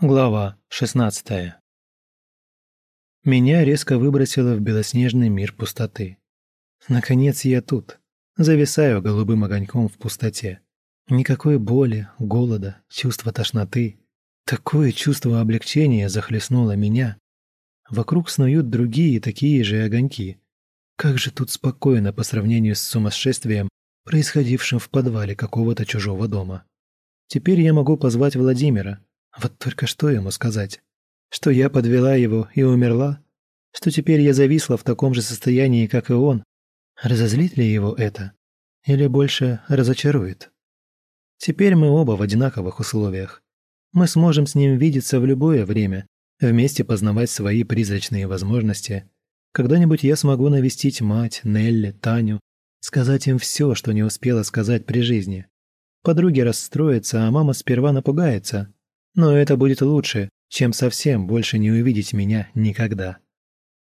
Глава 16 Меня резко выбросило в белоснежный мир пустоты. Наконец я тут, зависаю голубым огоньком в пустоте. Никакой боли, голода, чувства тошноты. Такое чувство облегчения захлестнуло меня. Вокруг снуют другие такие же огоньки. Как же тут спокойно по сравнению с сумасшествием, происходившим в подвале какого-то чужого дома. Теперь я могу позвать Владимира, вот только что ему сказать? Что я подвела его и умерла? Что теперь я зависла в таком же состоянии, как и он? Разозлит ли его это? Или больше разочарует? Теперь мы оба в одинаковых условиях. Мы сможем с ним видеться в любое время, вместе познавать свои призрачные возможности. Когда-нибудь я смогу навестить мать, Нелли, Таню, сказать им все, что не успела сказать при жизни. Подруги расстроятся, а мама сперва напугается, но это будет лучше, чем совсем больше не увидеть меня никогда.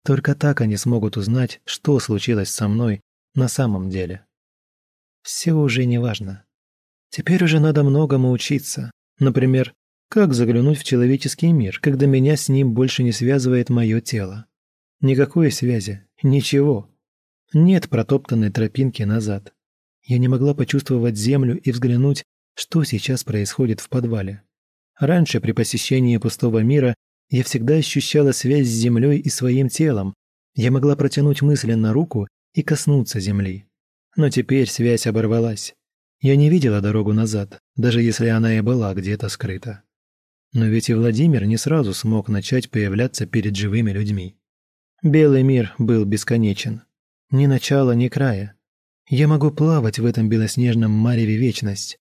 Только так они смогут узнать, что случилось со мной на самом деле. Все уже не важно. Теперь уже надо многому учиться. Например, как заглянуть в человеческий мир, когда меня с ним больше не связывает мое тело. Никакой связи, ничего. Нет протоптанной тропинки назад. Я не могла почувствовать землю и взглянуть, что сейчас происходит в подвале. Раньше при посещении пустого мира я всегда ощущала связь с землей и своим телом. Я могла протянуть мысленно руку и коснуться земли. Но теперь связь оборвалась. Я не видела дорогу назад, даже если она и была где-то скрыта. Но ведь и Владимир не сразу смог начать появляться перед живыми людьми. Белый мир был бесконечен. Ни начала, ни края. Я могу плавать в этом белоснежном мареве вечность.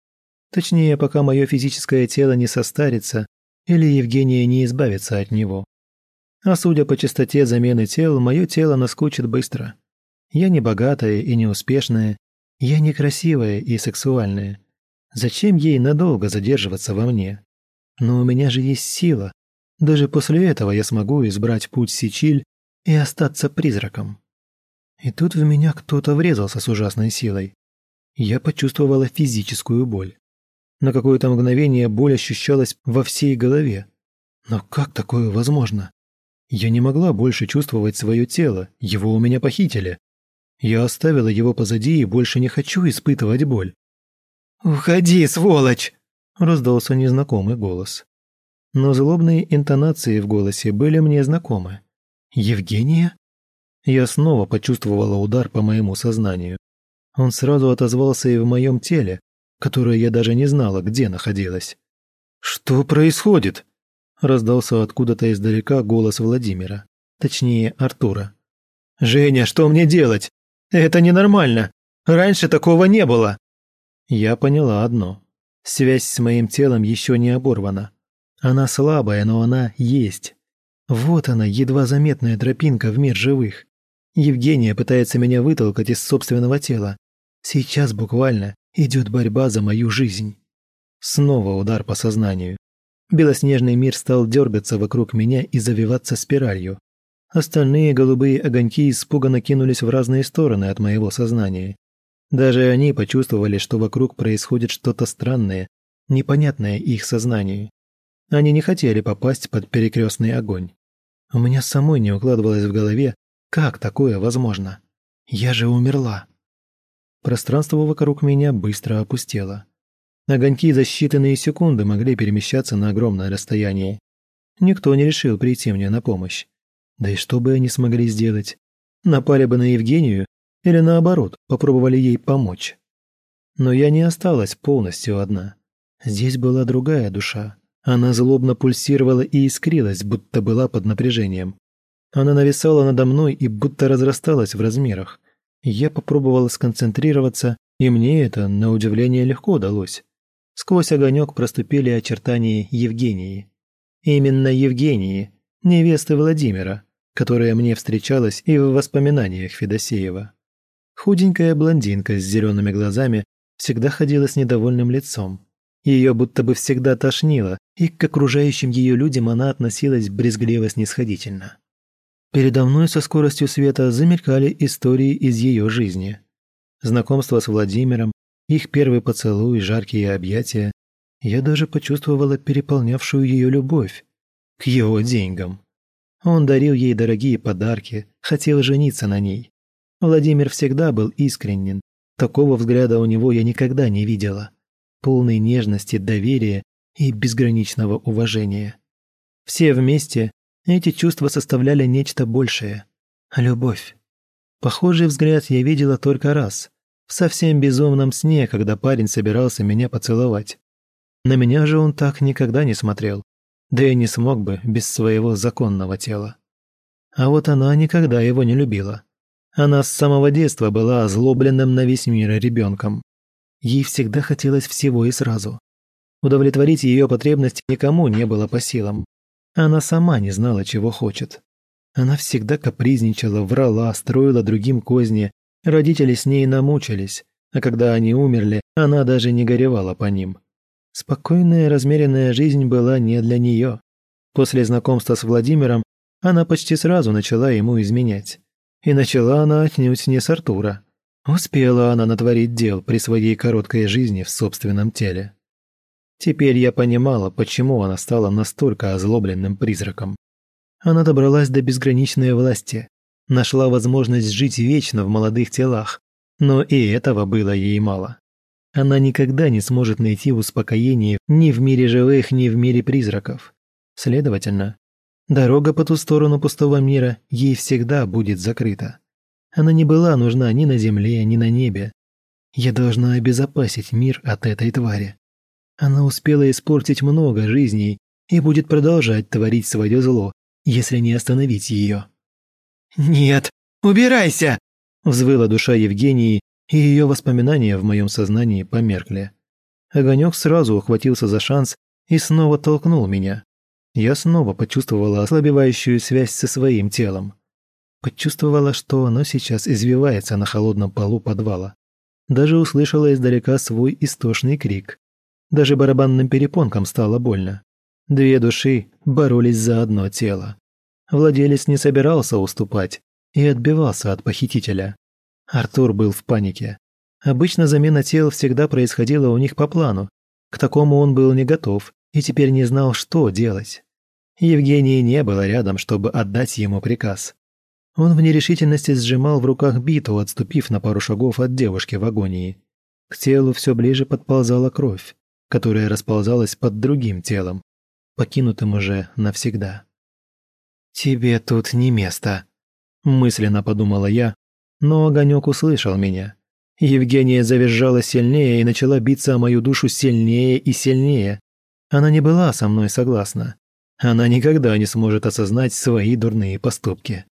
Точнее, пока мое физическое тело не состарится или Евгения не избавится от него. А судя по частоте замены тел, мое тело наскучит быстро. Я не богатая и не успешная, я некрасивая и сексуальная. Зачем ей надолго задерживаться во мне? Но у меня же есть сила. Даже после этого я смогу избрать путь Сичиль и остаться призраком. И тут в меня кто-то врезался с ужасной силой. Я почувствовала физическую боль. На какое-то мгновение боль ощущалась во всей голове. Но как такое возможно? Я не могла больше чувствовать свое тело, его у меня похитили. Я оставила его позади и больше не хочу испытывать боль. «Уходи, сволочь!» – раздался незнакомый голос. Но злобные интонации в голосе были мне знакомы. «Евгения?» Я снова почувствовала удар по моему сознанию. Он сразу отозвался и в моем теле, которая я даже не знала, где находилась. «Что происходит?» – раздался откуда-то издалека голос Владимира, точнее Артура. «Женя, что мне делать? Это ненормально. Раньше такого не было». Я поняла одно. Связь с моим телом еще не оборвана. Она слабая, но она есть. Вот она, едва заметная тропинка в мир живых. Евгения пытается меня вытолкать из собственного тела. Сейчас буквально Идет борьба за мою жизнь. Снова удар по сознанию. Белоснежный мир стал дергаться вокруг меня и завиваться спиралью. Остальные голубые огоньки испуганно кинулись в разные стороны от моего сознания. Даже они почувствовали, что вокруг происходит что-то странное, непонятное их сознанию. Они не хотели попасть под перекрестный огонь. У меня самой не укладывалось в голове, как такое возможно. Я же умерла. Пространство вокруг меня быстро опустело. Огоньки за считанные секунды могли перемещаться на огромное расстояние. Никто не решил прийти мне на помощь. Да и что бы они смогли сделать? Напали бы на Евгению или наоборот, попробовали ей помочь? Но я не осталась полностью одна. Здесь была другая душа. Она злобно пульсировала и искрилась, будто была под напряжением. Она нависала надо мной и будто разрасталась в размерах. Я попробовала сконцентрироваться, и мне это, на удивление, легко удалось. Сквозь огонек проступили очертания Евгении. Именно Евгении, невесты Владимира, которая мне встречалась и в воспоминаниях Федосеева. Худенькая блондинка с зелеными глазами всегда ходила с недовольным лицом. Ее будто бы всегда тошнило, и к окружающим ее людям она относилась брезгливо-снисходительно. Передо мной со скоростью света замелькали истории из ее жизни. Знакомство с Владимиром, их первый поцелуй, жаркие объятия. Я даже почувствовала переполнявшую ее любовь к его деньгам. Он дарил ей дорогие подарки, хотел жениться на ней. Владимир всегда был искренен. Такого взгляда у него я никогда не видела. Полной нежности, доверия и безграничного уважения. Все вместе эти чувства составляли нечто большее – любовь. Похожий взгляд я видела только раз, в совсем безумном сне, когда парень собирался меня поцеловать. На меня же он так никогда не смотрел, да и не смог бы без своего законного тела. А вот она никогда его не любила. Она с самого детства была озлобленным на весь мир ребенком. Ей всегда хотелось всего и сразу. Удовлетворить ее потребности никому не было по силам. Она сама не знала, чего хочет. Она всегда капризничала, врала, строила другим козни. Родители с ней намучились, а когда они умерли, она даже не горевала по ним. Спокойная, размеренная жизнь была не для нее. После знакомства с Владимиром она почти сразу начала ему изменять. И начала она отнюдь не с Артура. Успела она натворить дел при своей короткой жизни в собственном теле. Теперь я понимала, почему она стала настолько озлобленным призраком. Она добралась до безграничной власти, нашла возможность жить вечно в молодых телах, но и этого было ей мало. Она никогда не сможет найти успокоение ни в мире живых, ни в мире призраков. Следовательно, Дорога по ту сторону пустого мира ей всегда будет закрыта. Она не была нужна ни на земле, ни на небе. Я должна обезопасить мир от этой твари. Она успела испортить много жизней и будет продолжать творить свое зло, если не остановить ее. «Нет, убирайся!» – взвыла душа Евгении, и ее воспоминания в моем сознании померкли. Огонек сразу ухватился за шанс и снова толкнул меня. Я снова почувствовала ослабевающую связь со своим телом. Почувствовала, что оно сейчас извивается на холодном полу подвала. Даже услышала издалека свой истошный крик. Даже барабанным перепонкам стало больно. Две души боролись за одно тело. Владелец не собирался уступать и отбивался от похитителя. Артур был в панике. Обычно замена тел всегда происходила у них по плану. К такому он был не готов и теперь не знал, что делать. Евгении не было рядом, чтобы отдать ему приказ. Он в нерешительности сжимал в руках биту, отступив на пару шагов от девушки в агонии. К телу все ближе подползала кровь, которая расползалась под другим телом, покинутым уже навсегда. «Тебе тут не место», – мысленно подумала я, но огонек услышал меня. Евгения завизжала сильнее и начала биться о мою душу сильнее и сильнее. Она не была со мной согласна. Она никогда не сможет осознать свои дурные поступки.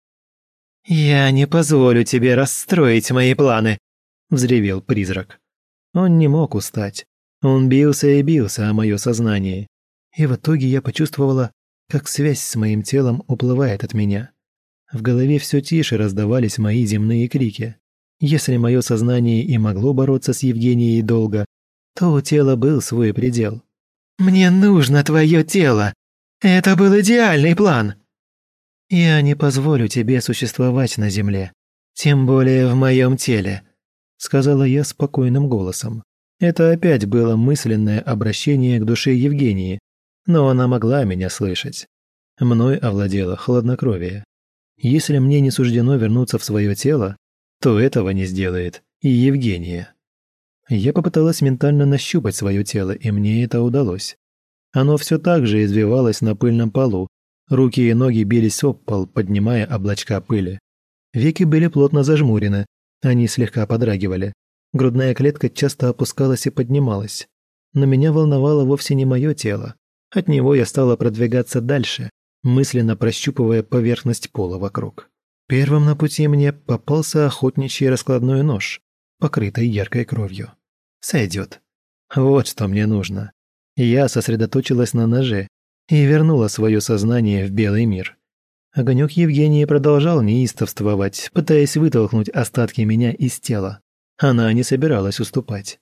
«Я не позволю тебе расстроить мои планы», – взревел призрак. Он не мог устать. Он бился и бился о мое сознание. И в итоге я почувствовала, как связь с моим телом уплывает от меня. В голове все тише раздавались мои земные крики. Если мое сознание и могло бороться с Евгенией долго, то у тела был свой предел. «Мне нужно твое тело! Это был идеальный план!» «Я не позволю тебе существовать на земле, тем более в моем теле», сказала я спокойным голосом. Это опять было мысленное обращение к душе Евгении, но она могла меня слышать. Мной овладело хладнокровие. Если мне не суждено вернуться в свое тело, то этого не сделает и Евгения. Я попыталась ментально нащупать свое тело, и мне это удалось. Оно все так же извивалось на пыльном полу, руки и ноги бились об пол, поднимая облачка пыли. Веки были плотно зажмурены, они слегка подрагивали. Грудная клетка часто опускалась и поднималась. Но меня волновало вовсе не мое тело. От него я стала продвигаться дальше, мысленно прощупывая поверхность пола вокруг. Первым на пути мне попался охотничий раскладной нож, покрытой яркой кровью. Сойдет. Вот что мне нужно. Я сосредоточилась на ноже и вернула свое сознание в белый мир. Огонек Евгении продолжал неистовствовать, пытаясь вытолкнуть остатки меня из тела. Она не собиралась уступать.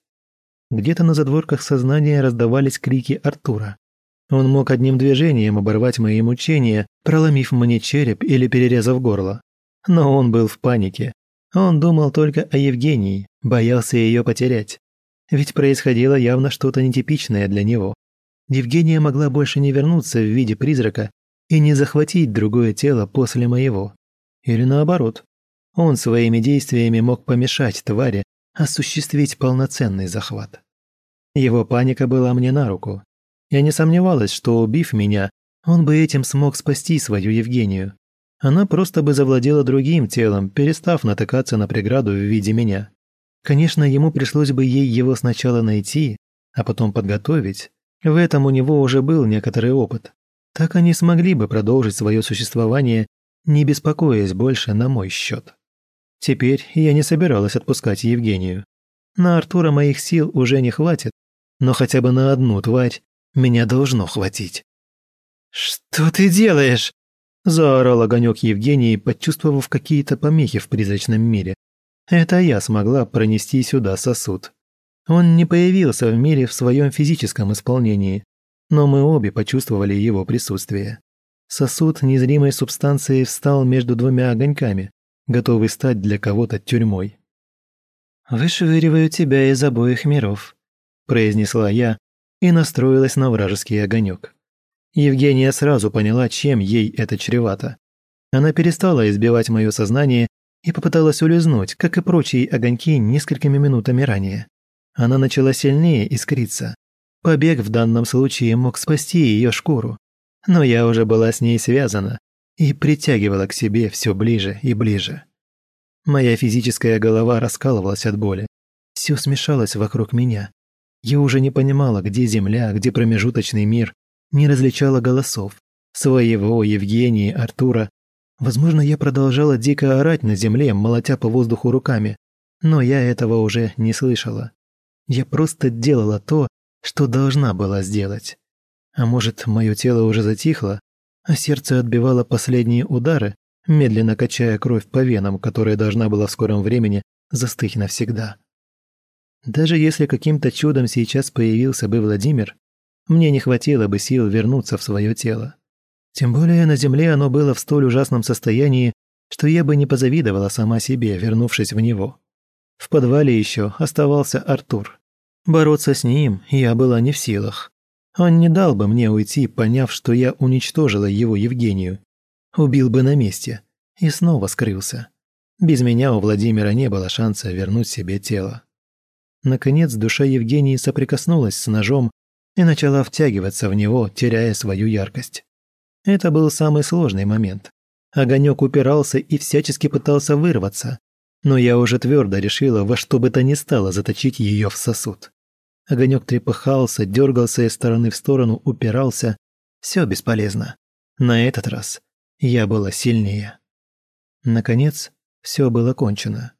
Где-то на задворках сознания раздавались крики Артура. Он мог одним движением оборвать мои мучения, проломив мне череп или перерезав горло. Но он был в панике. Он думал только о Евгении, боялся ее потерять. Ведь происходило явно что-то нетипичное для него. Евгения могла больше не вернуться в виде призрака и не захватить другое тело после моего. Или наоборот. Он своими действиями мог помешать твари осуществить полноценный захват. Его паника была мне на руку. Я не сомневалась, что, убив меня, он бы этим смог спасти свою Евгению. Она просто бы завладела другим телом, перестав натыкаться на преграду в виде меня. Конечно, ему пришлось бы ей его сначала найти, а потом подготовить. В этом у него уже был некоторый опыт. Так они смогли бы продолжить свое существование, не беспокоясь больше на мой счет. Теперь я не собиралась отпускать Евгению. На Артура моих сил уже не хватит, но хотя бы на одну тварь меня должно хватить. «Что ты делаешь?» – заорал огонек Евгении, почувствовав какие-то помехи в призрачном мире. Это я смогла пронести сюда сосуд. Он не появился в мире в своем физическом исполнении, но мы обе почувствовали его присутствие. Сосуд незримой субстанции встал между двумя огоньками, готовый стать для кого-то тюрьмой. «Вышвыриваю тебя из обоих миров», – произнесла я и настроилась на вражеский огонек. Евгения сразу поняла, чем ей это чревато. Она перестала избивать мое сознание и попыталась улизнуть, как и прочие огоньки несколькими минутами ранее. Она начала сильнее искриться. Побег в данном случае мог спасти ее шкуру. Но я уже была с ней связана и притягивала к себе все ближе и ближе. Моя физическая голова раскалывалась от боли. Все смешалось вокруг меня. Я уже не понимала, где земля, где промежуточный мир, не различала голосов. Своего, Евгении, Артура. Возможно, я продолжала дико орать на земле, молотя по воздуху руками, но я этого уже не слышала. Я просто делала то, что должна была сделать. А может, мое тело уже затихло, а сердце отбивало последние удары, медленно качая кровь по венам, которая должна была в скором времени застыть навсегда. Даже если каким-то чудом сейчас появился бы Владимир, мне не хватило бы сил вернуться в свое тело. Тем более на земле оно было в столь ужасном состоянии, что я бы не позавидовала сама себе, вернувшись в него. В подвале еще оставался Артур. Бороться с ним я была не в силах. Он не дал бы мне уйти, поняв, что я уничтожила его Евгению. Убил бы на месте и снова скрылся. Без меня у Владимира не было шанса вернуть себе тело. Наконец душа Евгении соприкоснулась с ножом и начала втягиваться в него, теряя свою яркость. Это был самый сложный момент. Огонек упирался и всячески пытался вырваться, но я уже твердо решила во что бы то ни стало заточить ее в сосуд. Огонек трепыхался, дергался из стороны в сторону, упирался. Все бесполезно. На этот раз я была сильнее. Наконец, все было кончено.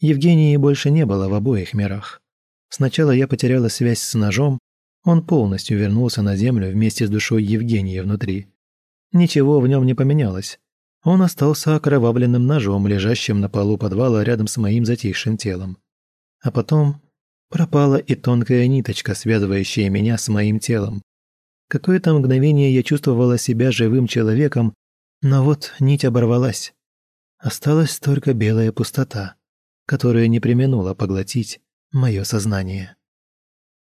Евгении больше не было в обоих мирах. Сначала я потеряла связь с ножом, он полностью вернулся на землю вместе с душой Евгении внутри. Ничего в нем не поменялось. Он остался окровавленным ножом, лежащим на полу подвала рядом с моим затихшим телом. А потом пропала и тонкая ниточка, связывающая меня с моим телом. Какое-то мгновение я чувствовала себя живым человеком, но вот нить оборвалась. Осталась только белая пустота, которая не применула поглотить мое сознание.